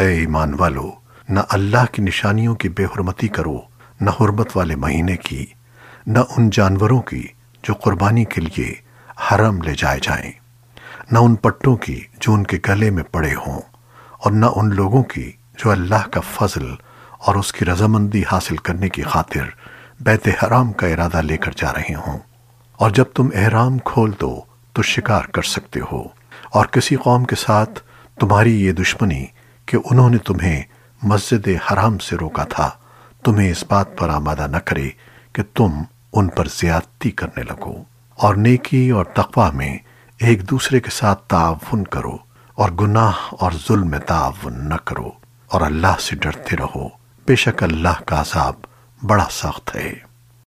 اے ایمان والو، نہ اللہ کی نشانیوں کی بے حرمتی کرو، نہ حرمت والے مہینے کی، نہ ان جانوروں کی جو قربانی کے لیے حرم لے جائے جائیں، نہ ان پٹوں کی جو ان کے گلے میں پڑے ہوں، اور نہ ان لوگوں کی جو اللہ کا فضل اور اس کی رضامندی حاصل کرنے کی خاطر بیت حرام کا ارادہ لے کر جا رہے ہوں۔ اور جب تم احرام کھول دو تو شکار کر سکتے ہو، اور کسی قوم کے ساتھ تمہاری یہ دشمنی کہ انہوں نے تمہیں مسجد حرام سے روکا تھا۔ تمہیں اس بات پر آمادہ نہ کرے کہ تم ان پر زیادتی کرنے لگو اور نیکی اور تقوی میں ایک دوسرے کے ساتھ تعاون کرو اور گناہ اور ظلم میں تعاون نہ کرو اور اللہ سے ڈرتے رہو۔ بے شک اللہ کا عذاب بڑا سخت ہے۔